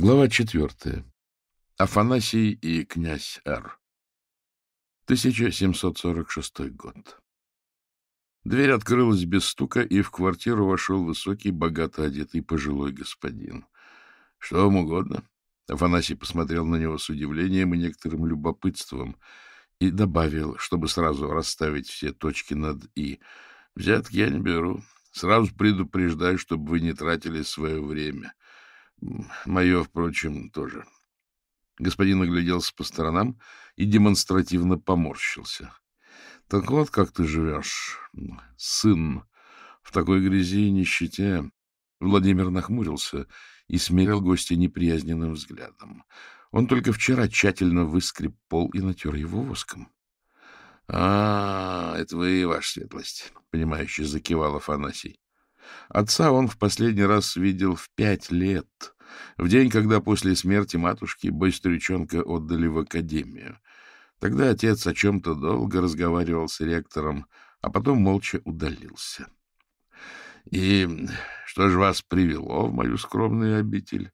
Глава четвертая. Афанасий и князь Р. 1746 год. Дверь открылась без стука, и в квартиру вошел высокий, богато одетый пожилой господин. — Что вам угодно? Афанасий посмотрел на него с удивлением и некоторым любопытством и добавил, чтобы сразу расставить все точки над «и». — Взятки я не беру. Сразу предупреждаю, чтобы вы не тратили свое время. Мое, впрочем, тоже. Господин огляделся по сторонам и демонстративно поморщился. — Так вот, как ты живешь, сын, в такой грязи и нищете. Владимир нахмурился и смирил гостя неприязненным взглядом. Он только вчера тщательно выскреб пол и натер его воском. — А, это вы, ваша светлость, — понимающе закивал Афанасий. Отца он в последний раз видел в пять лет, в день, когда после смерти матушки бойстрючонка отдали в академию. Тогда отец о чем-то долго разговаривал с ректором, а потом молча удалился. — И что же вас привело в мою скромную обитель?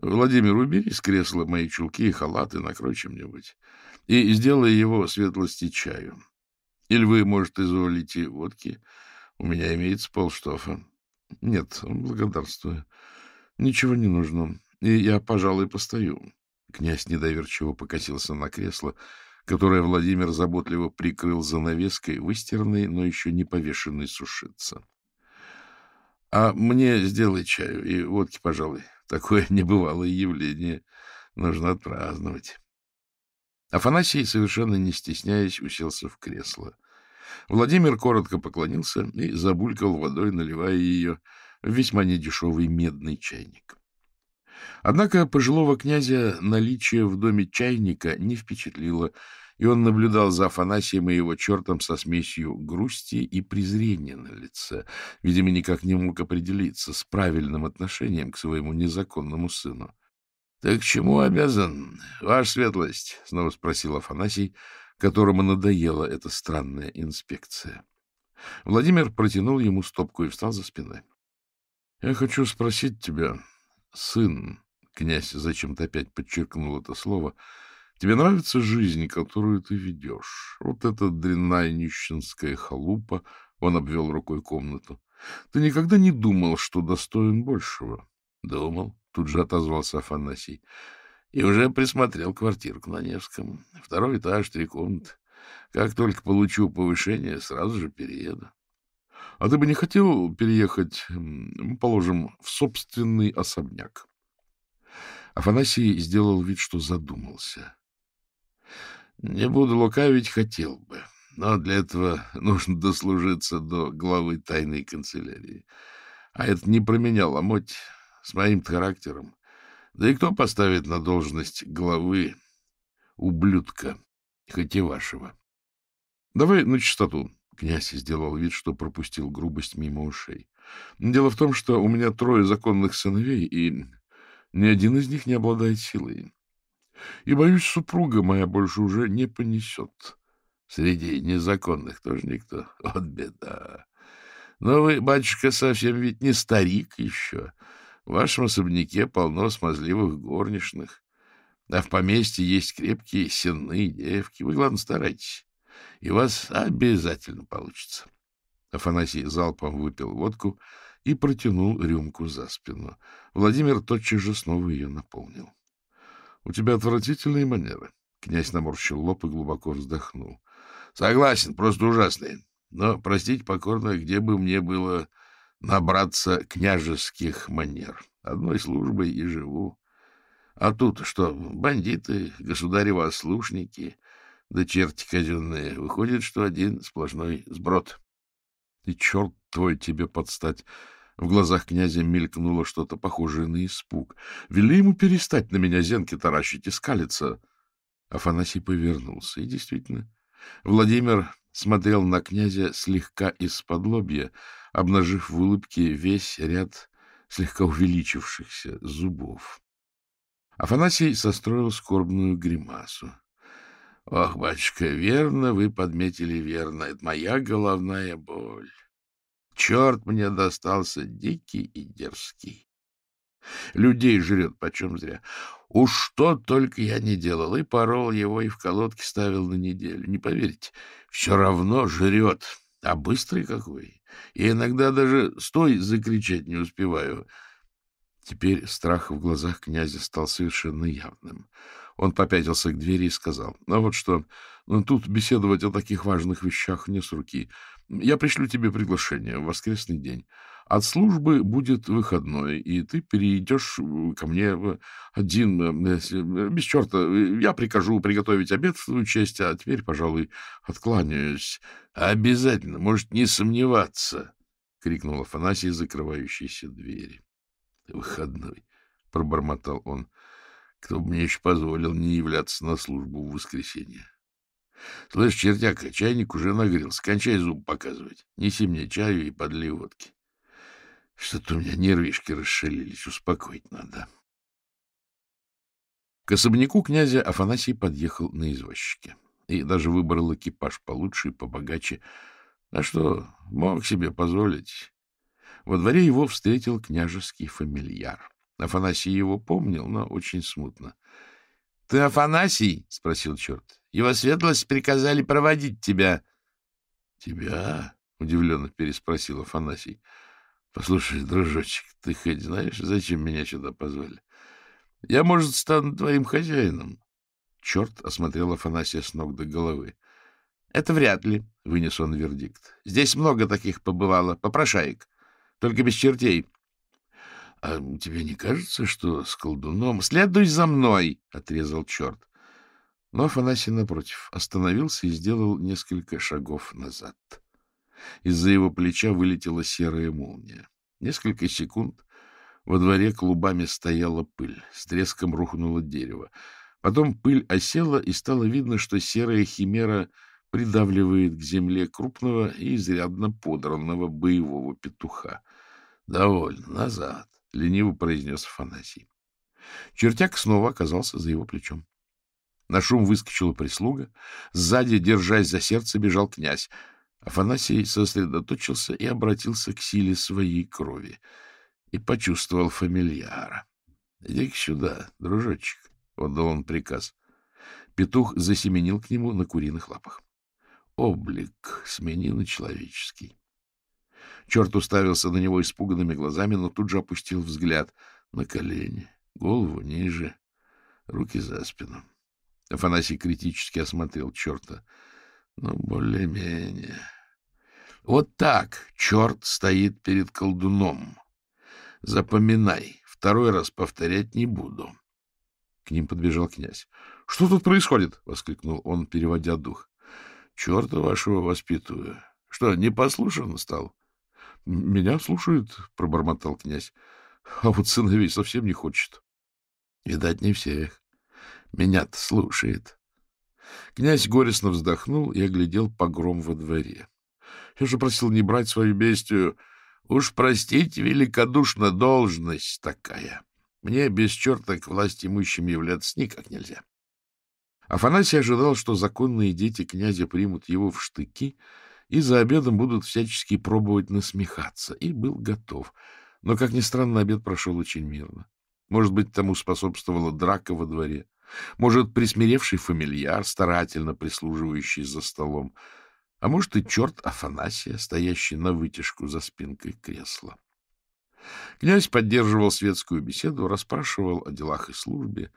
Владимир, убери с кресла мои чулки и халаты, накрой чем-нибудь, и сделай его светлости чаю. Или вы, может, изволите водки? У меня имеется полштофа. Нет, благодарствую. Ничего не нужно, и я, пожалуй, постою. Князь недоверчиво покосился на кресло, которое Владимир заботливо прикрыл занавеской, выстиранной, но еще не повешенной сушиться. — А мне сделай чаю и водки, пожалуй. Такое небывалое явление нужно отпраздновать. Афанасий, совершенно не стесняясь, уселся в кресло. Владимир коротко поклонился и забулькал водой, наливая ее в весьма недешевый медный чайник. Однако пожилого князя наличие в доме чайника не впечатлило, и он наблюдал за Афанасием и его чертом со смесью грусти и презрения на лице. Видимо, никак не мог определиться с правильным отношением к своему незаконному сыну. — Так чему обязан, ваша светлость? — снова спросил Афанасий, которому надоела эта странная инспекция. Владимир протянул ему стопку и встал за спиной. — Я хочу спросить тебя, сын, — князь зачем-то опять подчеркнул это слово, — Тебе нравится жизнь, которую ты ведешь? Вот эта дрянная нищенская халупа, он обвел рукой комнату. Ты никогда не думал, что достоин большего? Думал, тут же отозвался Афанасий. И уже присмотрел квартирку на Невском. Второй этаж, три комнаты. Как только получу повышение, сразу же перееду. А ты бы не хотел переехать, положим, в собственный особняк? Афанасий сделал вид, что задумался. Не буду лукавить, хотел бы. Но для этого нужно дослужиться до главы тайной канцелярии. А это не про меня ломоть с моим характером. Да и кто поставит на должность главы ублюдка, хоть и вашего? Давай на чистоту. Князь сделал вид, что пропустил грубость мимо ушей. Дело в том, что у меня трое законных сыновей, и ни один из них не обладает силой. И, боюсь, супруга моя больше уже не понесет. Среди незаконных тоже никто. Вот беда. Но вы, батюшка, совсем ведь не старик еще. В вашем особняке полно смазливых горничных. А в поместье есть крепкие сенные девки. Вы, главное, старайтесь. И у вас обязательно получится. Афанасий залпом выпил водку и протянул рюмку за спину. Владимир тотчас же снова ее наполнил. — У тебя отвратительные манеры. Князь наморщил лоб и глубоко вздохнул. — Согласен, просто ужасные. Но, простите покорно, где бы мне было набраться княжеских манер? Одной службой и живу. А тут что, бандиты, государевы ослушники, да черти казенные. Выходит, что один сплошной сброд. И черт твой тебе подстать! В глазах князя мелькнуло что-то похожее на испуг. Вели ему перестать на меня зенки таращить и скалиться. Афанасий повернулся. И действительно, Владимир смотрел на князя слегка из-под лобья, обнажив в улыбке весь ряд слегка увеличившихся зубов. Афанасий состроил скорбную гримасу. — Ох, батюшка, верно, вы подметили верно. Это моя головная боль. Черт мне достался дикий и дерзкий. Людей жрет почем зря. Уж что только я не делал. И порол его, и в колодке ставил на неделю. Не поверите, все равно жрет. А быстрый какой. Я иногда даже «стой» закричать не успеваю. Теперь страх в глазах князя стал совершенно явным. Он попятился к двери и сказал, — Ну вот что, тут беседовать о таких важных вещах не с руки. Я пришлю тебе приглашение в воскресный день. От службы будет выходной, и ты перейдешь ко мне один, э, э, без черта. Я прикажу приготовить обед в твою честь, а теперь, пожалуй, откланяюсь. — Обязательно, может, не сомневаться, — крикнул Афанасий, закрывающийся двери. — Выходной, — пробормотал он. — Кто бы мне еще позволил не являться на службу в воскресенье? — Слышь, чертяка, чайник уже нагрелся. Кончай зуб показывать. Неси мне чаю и подли водки. Что-то у меня нервишки расшалились. Успокоить надо. К особняку князя Афанасий подъехал на извозчике. И даже выбрал экипаж получше и побогаче. А что, мог себе позволить. Во дворе его встретил княжеский фамильяр. Афанасий его помнил, но очень смутно. — Ты Афанасий? — спросил черт. — Его светлость приказали проводить тебя. — Тебя? — удивленно переспросил Афанасий. — Послушай, дружочек, ты хоть знаешь, зачем меня сюда позвали? Я, может, стану твоим хозяином. Черт осмотрел Афанасия с ног до головы. — Это вряд ли, — вынес он вердикт. — Здесь много таких побывало, попрошаек. Только без чертей. — А тебе не кажется, что с колдуном... — Следуй за мной, — отрезал черт. Но Афанасий, напротив, остановился и сделал несколько шагов назад. Из-за его плеча вылетела серая молния. Несколько секунд во дворе клубами стояла пыль, с треском рухнуло дерево. Потом пыль осела, и стало видно, что серая химера придавливает к земле крупного и изрядно подранного боевого петуха. — Довольно, назад, — лениво произнес Афанасий. Чертяк снова оказался за его плечом. На шум выскочила прислуга. Сзади, держась за сердце, бежал князь. Афанасий сосредоточился и обратился к силе своей крови и почувствовал фамильяра. — Иди-ка сюда, дружочек, — отдал он приказ. Петух засеменил к нему на куриных лапах. Облик смени на человеческий. Черт уставился на него испуганными глазами, но тут же опустил взгляд на колени, голову ниже, руки за спину. Афанасий критически осмотрел черта — ну, более-менее. Вот так черт стоит перед колдуном. Запоминай, второй раз повторять не буду. К ним подбежал князь. — Что тут происходит? — воскликнул он, переводя дух. — Черта вашего воспитываю. Что, не послушан стал? — Меня слушают, — пробормотал князь. — А вот сыновей совсем не хочет. — Видать, не всех. Меня-то слушает. Князь горестно вздохнул и оглядел погром во дворе. Я же просил не брать свою бестию. Уж простите, великодушно должность такая. Мне без черта к власти имущим являться никак нельзя. Афанасий ожидал, что законные дети князя примут его в штыки и за обедом будут всячески пробовать насмехаться, и был готов. Но, как ни странно, обед прошел очень мирно. Может быть, тому способствовала драка во дворе. Может, присмиревший фамильяр, старательно прислуживающий за столом. А может, и черт Афанасия, стоящий на вытяжку за спинкой кресла. Князь поддерживал светскую беседу, расспрашивал о делах и службе.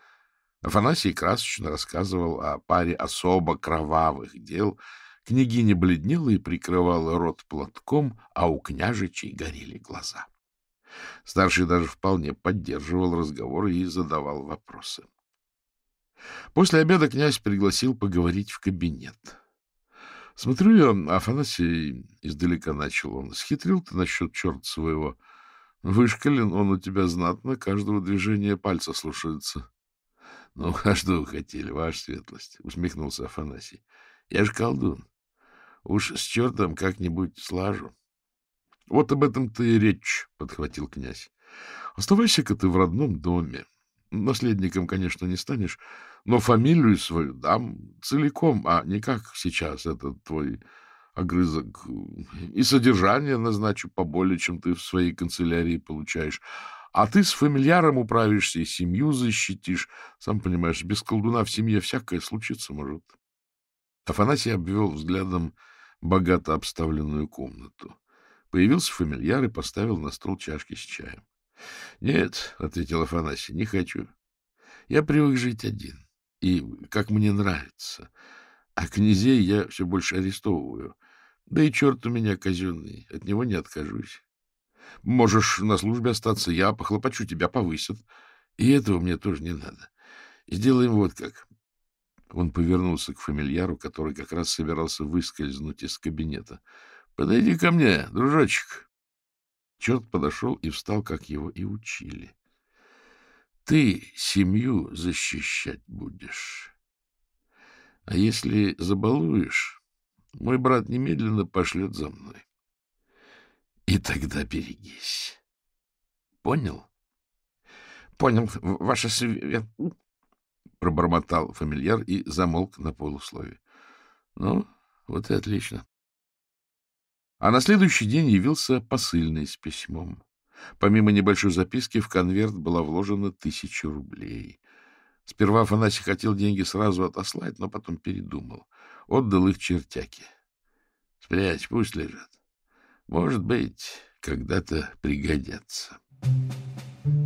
Афанасий красочно рассказывал о паре особо кровавых дел. Княгиня бледнела и прикрывала рот платком, а у княжичей горели глаза. Старший даже вполне поддерживал разговор и задавал вопросы. После обеда князь пригласил поговорить в кабинет. — Смотрю я, Афанасий, — издалека начал он, — схитрил ты насчет черта своего. Вышкален он у тебя знатно, каждого движения пальца слушается. — Ну, а что вы хотели, ваша светлость? — усмехнулся Афанасий. — Я же колдун. Уж с чертом как-нибудь слажу. — Вот об этом-то и речь, — подхватил князь. — Оставайся-ка ты в родном доме. Наследником, конечно, не станешь, но фамилию свою дам целиком, а не как сейчас этот твой огрызок. И содержание назначу поболее, чем ты в своей канцелярии получаешь. А ты с фамильяром управишься и семью защитишь. Сам понимаешь, без колдуна в семье всякое случиться может. Афанасий обвел взглядом богато обставленную комнату. Появился фамильяр и поставил на стол чашки с чаем. — Нет, — ответил Афанасий, — не хочу. Я привык жить один, и как мне нравится. А князей я все больше арестовываю. Да и черт у меня казенный, от него не откажусь. Можешь на службе остаться, я похлопочу, тебя повысят. И этого мне тоже не надо. Сделаем вот как. Он повернулся к фамильяру, который как раз собирался выскользнуть из кабинета. — Подойди ко мне, дружочек. Черт подошел и встал, как его и учили. — Ты семью защищать будешь. А если забалуешь, мой брат немедленно пошлет за мной. И тогда берегись. Понял? — Понял, ваша свет... — пробормотал фамильяр и замолк на полуслове. — Ну, вот и отлично. А на следующий день явился посыльный с письмом. Помимо небольшой записки в конверт была вложена тысяча рублей. Сперва Афанасий хотел деньги сразу отослать, но потом передумал. Отдал их чертяке. — Спрячь, пусть лежат. Может быть, когда-то пригодятся. Thank you.